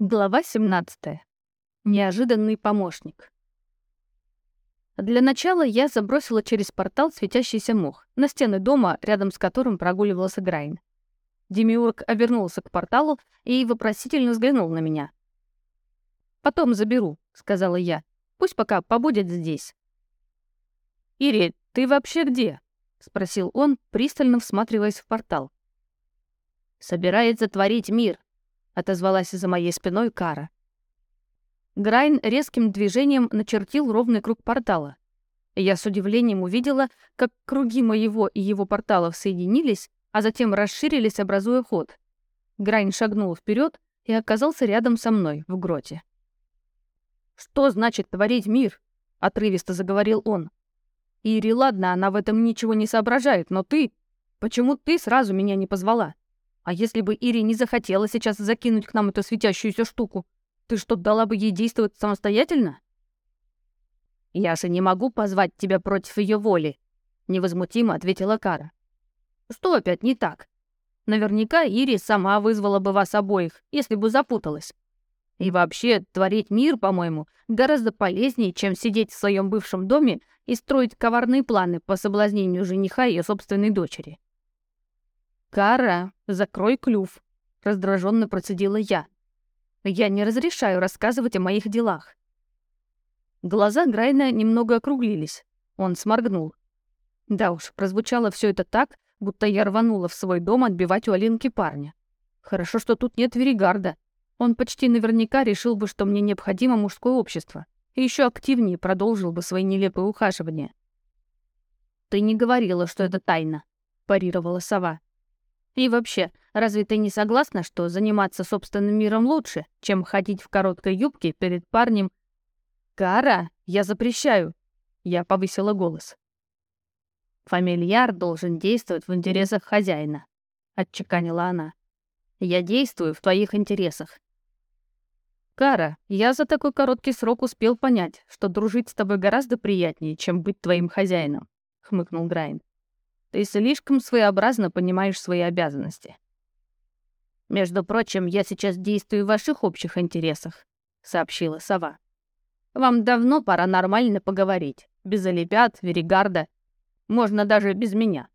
Глава 17. Неожиданный помощник. Для начала я забросила через портал светящийся мох на стены дома, рядом с которым прогуливался Грайн. Демиург обернулся к порталу и вопросительно взглянул на меня. «Потом заберу», — сказала я. «Пусть пока побудет здесь». «Ири, ты вообще где?» — спросил он, пристально всматриваясь в портал. «Собирается творить мир», — отозвалась за моей спиной Кара. Грайн резким движением начертил ровный круг портала. Я с удивлением увидела, как круги моего и его порталов соединились, а затем расширились, образуя ход. Грайн шагнул вперед и оказался рядом со мной в гроте. «Что значит творить мир?» — отрывисто заговорил он. «Ири, ладно, она в этом ничего не соображает, но ты... Почему ты сразу меня не позвала?» А если бы Ири не захотела сейчас закинуть к нам эту светящуюся штуку, ты что, дала бы ей действовать самостоятельно? Я же не могу позвать тебя против ее воли, невозмутимо ответила Кара. Что опять не так? Наверняка Ири сама вызвала бы вас обоих, если бы запуталась. И вообще, творить мир, по-моему, гораздо полезнее, чем сидеть в своем бывшем доме и строить коварные планы по соблазнению жениха ее собственной дочери. «Кара, закрой клюв», — раздраженно процедила я. «Я не разрешаю рассказывать о моих делах». Глаза Грайна немного округлились. Он сморгнул. Да уж, прозвучало все это так, будто я рванула в свой дом отбивать у Алинки парня. Хорошо, что тут нет Веригарда. Он почти наверняка решил бы, что мне необходимо мужское общество, и еще активнее продолжил бы свои нелепые ухаживания. «Ты не говорила, что это тайна», — парировала сова. И вообще, разве ты не согласна, что заниматься собственным миром лучше, чем ходить в короткой юбке перед парнем? Кара, я запрещаю. Я повысила голос. Фамильяр должен действовать в интересах хозяина, отчеканила она. Я действую в твоих интересах. Кара, я за такой короткий срок успел понять, что дружить с тобой гораздо приятнее, чем быть твоим хозяином, хмыкнул Грайн. Ты слишком своеобразно понимаешь свои обязанности. Между прочим, я сейчас действую в ваших общих интересах, сообщила сова. Вам давно пора нормально поговорить. Без Олимпиад, Веригарда. Можно даже без меня.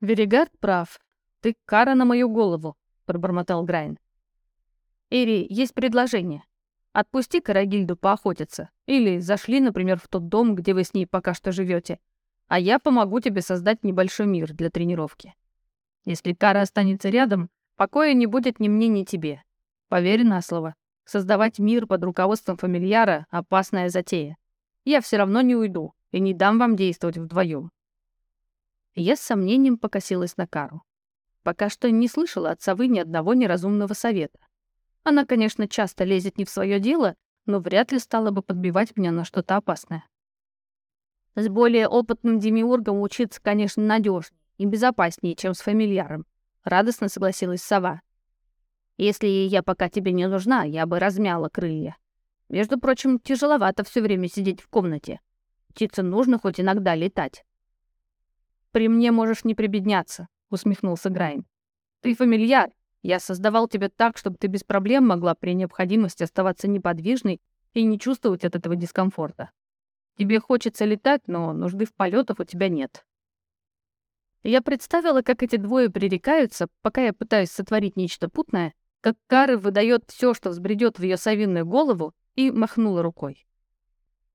Веригард прав. Ты кара на мою голову, пробормотал Грайн. Ири, есть предложение. Отпусти Карагильду поохотиться. Или зашли, например, в тот дом, где вы с ней пока что живете а я помогу тебе создать небольшой мир для тренировки. Если Кара останется рядом, покоя не будет ни мне, ни тебе. Поверь на слово. Создавать мир под руководством фамильяра — опасная затея. Я все равно не уйду и не дам вам действовать вдвоем. Я с сомнением покосилась на Кару. Пока что не слышала от совы ни одного неразумного совета. Она, конечно, часто лезет не в свое дело, но вряд ли стала бы подбивать меня на что-то опасное. С более опытным демиургом учиться, конечно, надежнее и безопаснее, чем с фамильяром. Радостно согласилась сова. Если я пока тебе не нужна, я бы размяла крылья. Между прочим, тяжеловато все время сидеть в комнате. Птице нужно хоть иногда летать. «При мне можешь не прибедняться», — усмехнулся Грайн. «Ты фамильяр. Я создавал тебя так, чтобы ты без проблем могла при необходимости оставаться неподвижной и не чувствовать от этого дискомфорта. Тебе хочется летать, но нужды в полетах у тебя нет. Я представила, как эти двое пререкаются, пока я пытаюсь сотворить нечто путное, как Кары выдает все, что взбредет в ее совинную голову, и махнула рукой.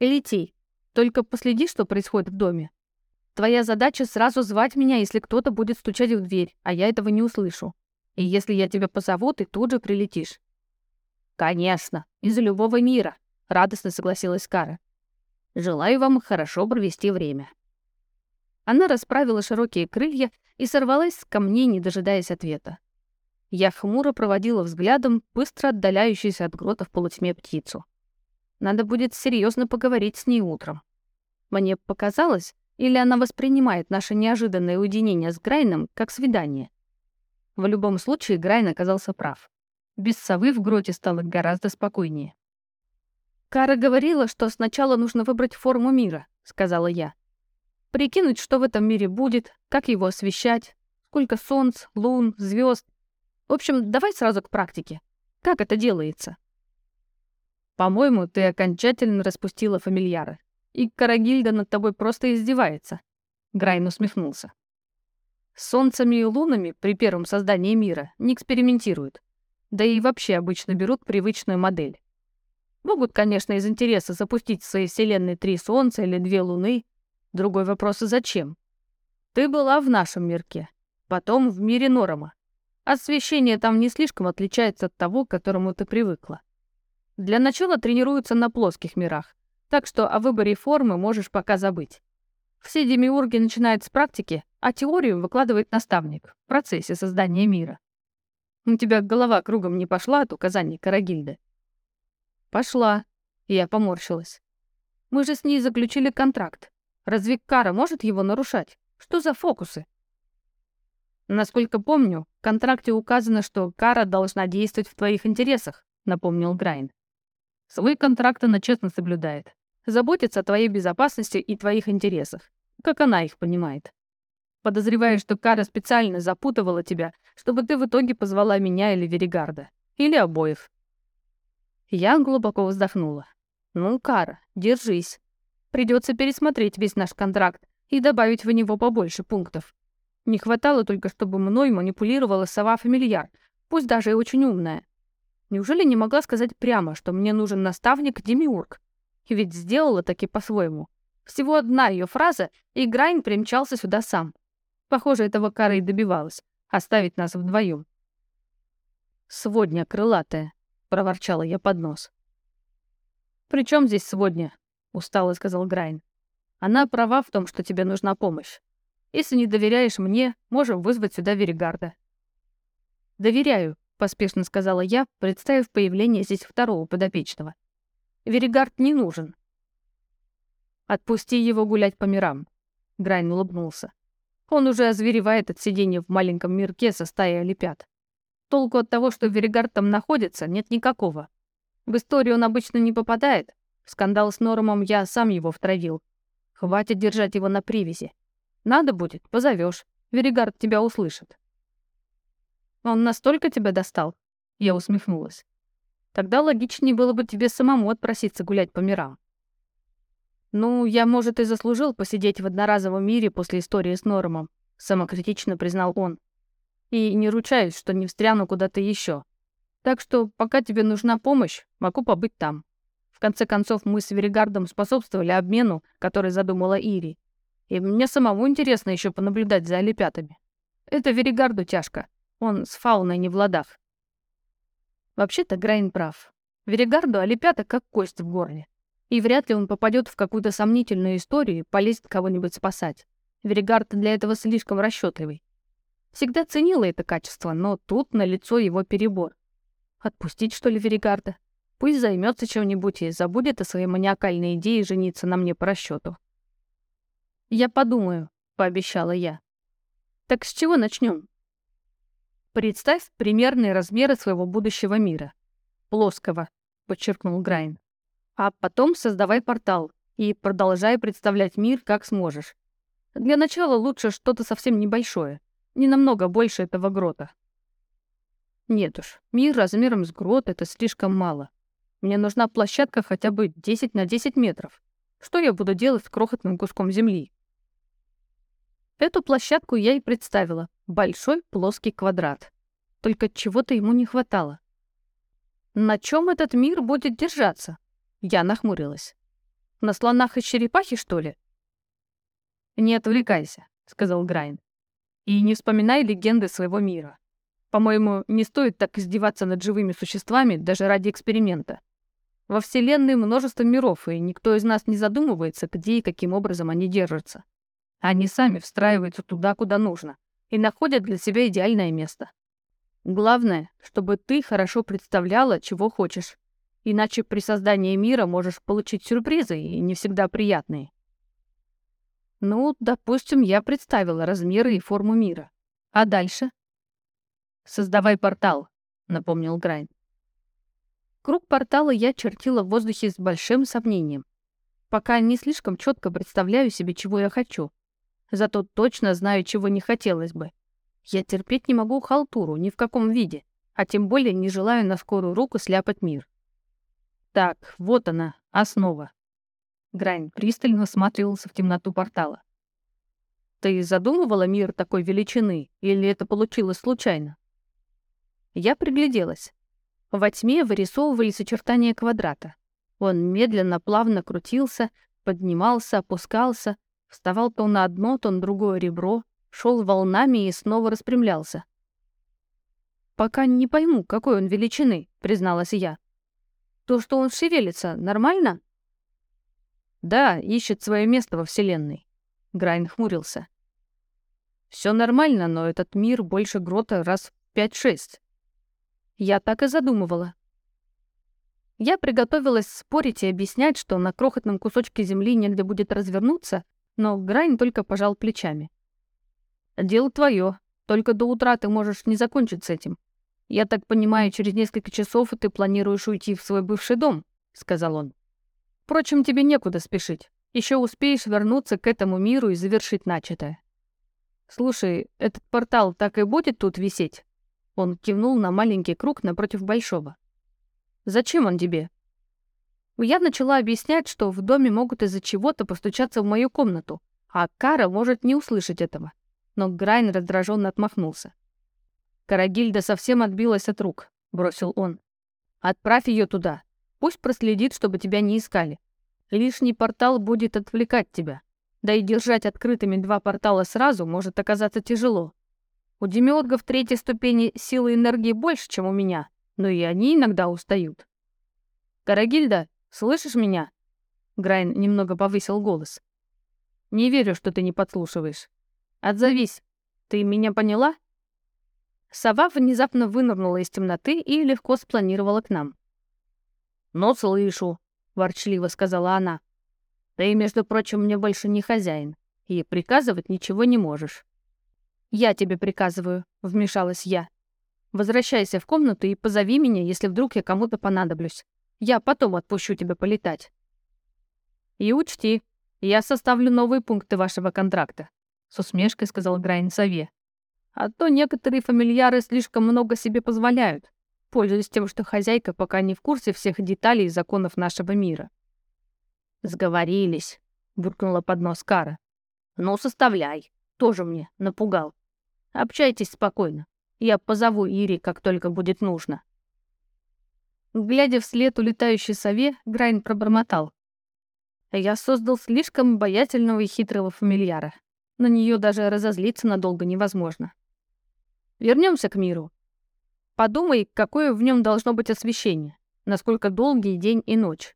«Лети, только последи, что происходит в доме. Твоя задача сразу звать меня, если кто-то будет стучать в дверь, а я этого не услышу. И если я тебя позову, ты тут же прилетишь». «Конечно, из любого мира», — радостно согласилась Кара. Желаю вам хорошо провести время». Она расправила широкие крылья и сорвалась с камней, не дожидаясь ответа. Я хмуро проводила взглядом быстро отдаляющуюся от грота в полутьме птицу. Надо будет серьезно поговорить с ней утром. Мне показалось, или она воспринимает наше неожиданное уединение с Грайном как свидание. В любом случае, Грайн оказался прав. Без совы в гроте стало гораздо спокойнее. «Кара говорила, что сначала нужно выбрать форму мира», — сказала я. «Прикинуть, что в этом мире будет, как его освещать, сколько солнц, лун, звезд. В общем, давай сразу к практике. Как это делается? По-моему, ты окончательно распустила фамильяра. И Карагильда над тобой просто издевается. Грайн усмехнулся. С солнцами и лунами при первом создании мира не экспериментируют. Да и вообще обычно берут привычную модель. Могут, конечно, из интереса запустить в своей вселенной три солнца или две луны. Другой вопрос, а зачем? Ты была в нашем мирке, потом в мире Норома. Освещение там не слишком отличается от того, к которому ты привыкла. Для начала тренируются на плоских мирах, так что о выборе формы можешь пока забыть. Все демиурги начинают с практики, а теорию выкладывает наставник в процессе создания мира. У тебя голова кругом не пошла от указаний Карагильды? Пошла. Я поморщилась. Мы же с ней заключили контракт. Разве Кара может его нарушать? Что за фокусы? Насколько помню, в контракте указано, что Кара должна действовать в твоих интересах, напомнил Грайн. Свой контракт она честно соблюдает. Заботится о твоей безопасности и твоих интересах, как она их понимает. Подозреваю, что Кара специально запутывала тебя, чтобы ты в итоге позвала меня или Веригарда. Или обоих. Я глубоко вздохнула. Ну, Кара, держись. Придется пересмотреть весь наш контракт и добавить в него побольше пунктов. Не хватало только, чтобы мной манипулировала сова-фамильяр, пусть даже и очень умная. Неужели не могла сказать прямо, что мне нужен наставник-демиург? Ведь сделала таки по-своему. Всего одна ее фраза, и Грайн примчался сюда сам. Похоже, этого Кара и добивалась — оставить нас вдвоем. «Сводня крылатая», — проворчала я под нос. «При чем здесь сводня?» — устало сказал Грайн. «Она права в том, что тебе нужна помощь. Если не доверяешь мне, можем вызвать сюда Веригарда». «Доверяю», — поспешно сказала я, представив появление здесь второго подопечного. «Веригард не нужен». «Отпусти его гулять по мирам», — Грайн улыбнулся. Он уже озверевает от сидения в маленьком мирке со стаей олепят. Толку от того, что Веригард там находится, нет никакого. В историю он обычно не попадает. В скандал с Нормом я сам его втравил. Хватит держать его на привязи. Надо будет, позовешь. Веригард тебя услышит. Он настолько тебя достал? Я усмехнулась. Тогда логичнее было бы тебе самому отпроситься гулять по мирам. «Ну, я, может, и заслужил посидеть в одноразовом мире после истории с Нормом», — самокритично признал он. «И не ручаюсь, что не встряну куда-то еще. Так что, пока тебе нужна помощь, могу побыть там. В конце концов, мы с Веригардом способствовали обмену, который задумала Ири. И мне самому интересно еще понаблюдать за олепятами. Это Веригарду тяжко. Он с фауной не в ладах». Вообще-то Грайн прав. Веригарду олепята как кость в горле. И вряд ли он попадет в какую-то сомнительную историю и полезет кого-нибудь спасать. Веригард для этого слишком расчетливый. Всегда ценила это качество, но тут на лицо его перебор. Отпустить, что ли, Веригарда? Пусть займется чем-нибудь и забудет о своей маниакальной идее жениться на мне по расчету. «Я подумаю», — пообещала я. «Так с чего начнем? «Представь примерные размеры своего будущего мира. Плоского», — подчеркнул Грайн. А потом создавай портал и продолжай представлять мир, как сможешь. Для начала лучше что-то совсем небольшое, не намного больше этого грота. Нет уж, мир размером с грот — это слишком мало. Мне нужна площадка хотя бы 10 на 10 метров. Что я буду делать с крохотным куском земли? Эту площадку я и представила. Большой плоский квадрат. Только чего-то ему не хватало. На чем этот мир будет держаться? Я нахмурилась. «На слонах и черепахе, что ли?» «Не отвлекайся», — сказал Грайн. «И не вспоминай легенды своего мира. По-моему, не стоит так издеваться над живыми существами даже ради эксперимента. Во Вселенной множество миров, и никто из нас не задумывается, где и каким образом они держатся. Они сами встраиваются туда, куда нужно, и находят для себя идеальное место. Главное, чтобы ты хорошо представляла, чего хочешь, Иначе при создании мира можешь получить сюрпризы, и не всегда приятные. Ну, допустим, я представила размеры и форму мира. А дальше? «Создавай портал», — напомнил Грайн. Круг портала я чертила в воздухе с большим сомнением. Пока не слишком четко представляю себе, чего я хочу. Зато точно знаю, чего не хотелось бы. Я терпеть не могу халтуру ни в каком виде. а тем более не желаю на скорую руку сляпать мир. Так, вот она, основа. Грайн пристально всматривался в темноту портала. Ты задумывала мир такой величины, или это получилось случайно? Я пригляделась. Во тьме вырисовывались очертания квадрата. Он медленно, плавно крутился, поднимался, опускался, вставал то на одно, то на другое ребро, шел волнами и снова распрямлялся. «Пока не пойму, какой он величины», — призналась я. «То, что он шевелится, нормально?» «Да, ищет свое место во Вселенной», — Грайн хмурился. Все нормально, но этот мир больше грота раз в пять-шесть. Я так и задумывала. Я приготовилась спорить и объяснять, что на крохотном кусочке земли негде будет развернуться, но Грайн только пожал плечами. «Дело твое. Только до утра ты можешь не закончить с этим. Я так понимаю, через несколько часов ты планируешь уйти в свой бывший дом», — сказал он. «Впрочем, тебе некуда спешить. Еще успеешь вернуться к этому миру и завершить начатое. Слушай, этот портал так и будет тут висеть?» Он кивнул на маленький круг напротив большого. «Зачем он тебе?» Я начала объяснять, что в доме могут из-за чего-то постучаться в мою комнату, а Кара может не услышать этого. Но Грайн раздраженно отмахнулся. «Карагильда совсем отбилась от рук», — бросил он. «Отправь ее туда. Пусть проследит, чтобы тебя не искали. Лишний портал будет отвлекать тебя. Да и держать открытыми два портала сразу может оказаться тяжело. У демиотгов третьей ступени силы энергии больше, чем у меня, но и они иногда устают. «Карагильда, слышишь меня?» Грайн немного повысил голос. «Не верю, что ты не подслушиваешь. Отзовись. Ты меня поняла?» Сова внезапно вынырнула из темноты и легко спланировала к нам. «Но слышу», — ворчливо сказала она. «Ты, между прочим, мне больше не хозяин, и приказывать ничего не можешь. «Я тебе приказываю», — вмешалась я. «Возвращайся в комнату и позови меня, если вдруг я кому-то понадоблюсь. Я потом отпущу тебя полетать». «И учти, я составлю новые пункты вашего контракта», — с усмешкой сказал Грайн сове. «А то некоторые фамильяры слишком много себе позволяют, пользуясь тем, что хозяйка пока не в курсе всех деталей и законов нашего мира». «Сговорились», — буркнула под нос Кара. «Ну, составляй. Тоже мне напугал». Общайтесь спокойно. Я позову Ири, как только будет нужно». Глядя вслед улетающей сове, Грайн пробормотал. «Я создал слишком обаятельного и хитрого фамильяра. На нее даже разозлиться надолго невозможно. Вернемся к миру. Подумай, какое в нем должно быть освещение, насколько долгий день и ночь.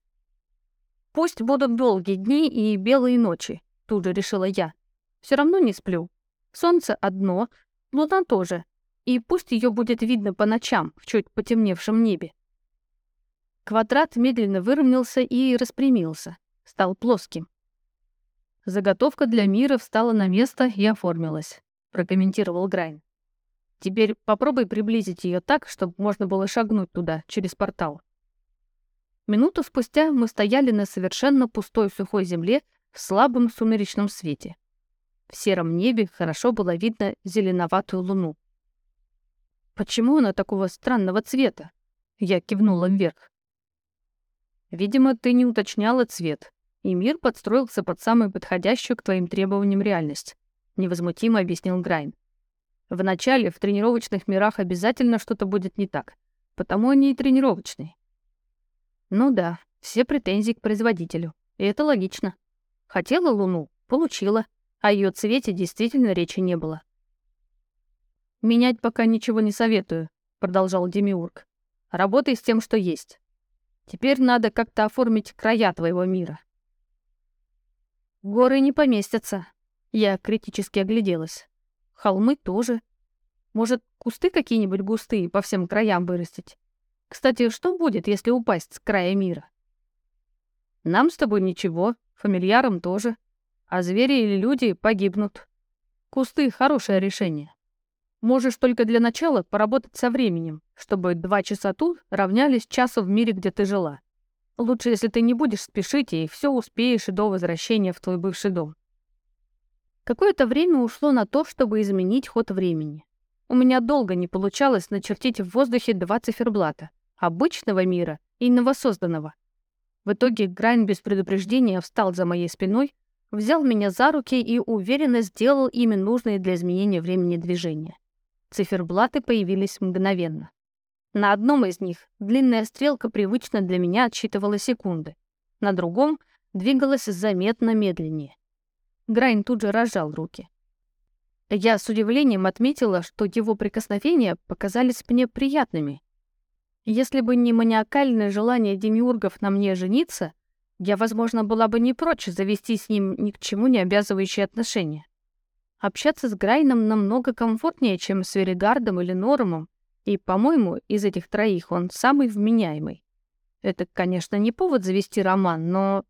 Пусть будут долгие дни и белые ночи, тут же решила я. Все равно не сплю. Солнце одно, Луна тоже. И пусть ее будет видно по ночам в чуть потемневшем небе. Квадрат медленно выровнялся и распрямился, стал плоским. Заготовка для мира встала на место и оформилась, прокомментировал Грайн. Теперь попробуй приблизить ее так, чтобы можно было шагнуть туда, через портал. Минуту спустя мы стояли на совершенно пустой сухой земле в слабом сумеречном свете. В сером небе хорошо было видно зеленоватую луну. «Почему она такого странного цвета?» Я кивнула вверх. «Видимо, ты не уточняла цвет, и мир подстроился под самую подходящую к твоим требованиям реальность», — невозмутимо объяснил Грайн. «Вначале в тренировочных мирах обязательно что-то будет не так, потому они и тренировочные». «Ну да, все претензии к производителю, и это логично. Хотела Луну — получила, о ее цвете действительно речи не было. «Менять пока ничего не советую», — продолжал Демиург. «Работай с тем, что есть. Теперь надо как-то оформить края твоего мира». «Горы не поместятся», — я критически огляделась. «Холмы тоже. Может, кусты какие-нибудь густые по всем краям вырастить? Кстати, что будет, если упасть с края мира?» «Нам с тобой ничего, фамильярам тоже», а звери или люди погибнут. Кусты — хорошее решение. Можешь только для начала поработать со временем, чтобы два часа тут равнялись часу в мире, где ты жила. Лучше, если ты не будешь спешить и все успеешь и до возвращения в твой бывший дом. Какое-то время ушло на то, чтобы изменить ход времени. У меня долго не получалось начертить в воздухе два циферблата — обычного мира и новосозданного. В итоге Грайн без предупреждения встал за моей спиной, взял меня за руки и уверенно сделал ими нужные для изменения времени движения. Циферблаты появились мгновенно. На одном из них длинная стрелка привычно для меня отсчитывала секунды, на другом двигалась заметно медленнее. Грайн тут же разжал руки. Я с удивлением отметила, что его прикосновения показались мне приятными. Если бы не маниакальное желание демиургов на мне жениться, я, возможно, была бы не прочь завести с ним ни к чему не обязывающие отношения. Общаться с Грайном намного комфортнее, чем с Веригардом или Нормом, и, по-моему, из этих троих он самый вменяемый. Это, конечно, не повод завести роман, но...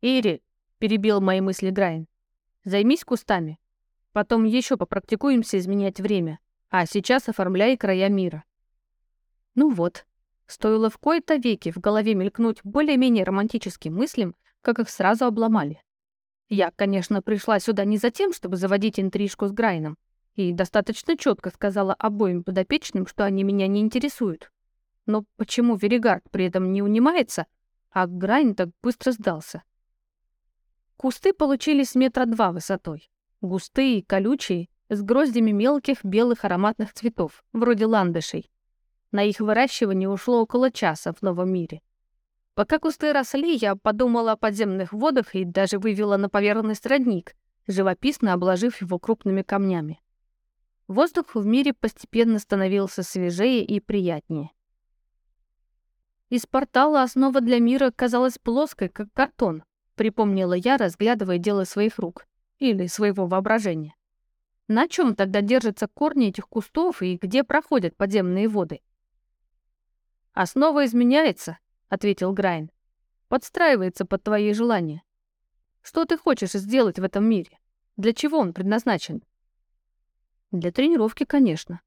«Ири», — перебил мои мысли Грайн, — «займись кустами. Потом еще попрактикуемся изменять время, а сейчас оформляй края мира». Ну вот, стоило в кои-то веки в голове мелькнуть более-менее романтическим мыслям, как их сразу обломали. Я, конечно, пришла сюда не за тем, чтобы заводить интрижку с Грайном, и достаточно четко сказала обоим подопечным, что они меня не интересуют. Но почему Веригард при этом не унимается, а Грайн так быстро сдался? Кусты получились метра два высотой. Густые, колючие, с гроздями мелких белых ароматных цветов, вроде ландышей. На их выращивание ушло около часа в новом мире. Пока кусты росли, я подумала о подземных водах и даже вывела на поверхность родник, живописно обложив его крупными камнями. Воздух в мире постепенно становился свежее и приятнее. Из портала основа для мира казалась плоской, как картон, припомнила я, разглядывая дело своих рук или своего воображения. На чем тогда держатся корни этих кустов и где проходят подземные воды? Основа изменяется, — ответил Грайн. «Подстраивается под твои желания. Что ты хочешь сделать в этом мире? Для чего он предназначен?» «Для тренировки, конечно.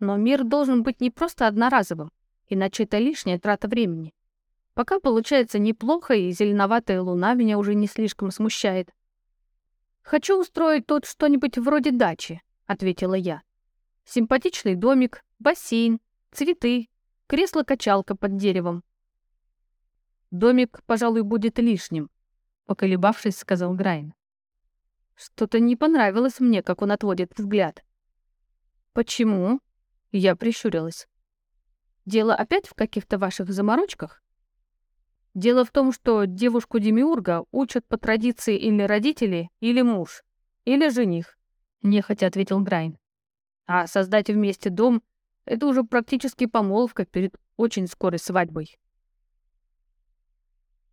Но мир должен быть не просто одноразовым, иначе это лишняя трата времени. Пока получается неплохо, и зеленоватая луна меня уже не слишком смущает. «Хочу устроить тут что-нибудь вроде дачи», — ответила я. «Симпатичный домик, бассейн, цветы, кресло-качалка под деревом. Домик, пожалуй, будет лишним, поколебавшись, сказал Грайн. Что-то не понравилось мне, как он отводит взгляд. Почему? Я прищурилась. Дело опять в каких-то ваших заморочках? Дело в том, что девушку Демиурга учат по традиции или родители, или муж, или жених, нехотя ответил Грайн. А создать вместе дом — это уже практически помолвка перед очень скорой свадьбой.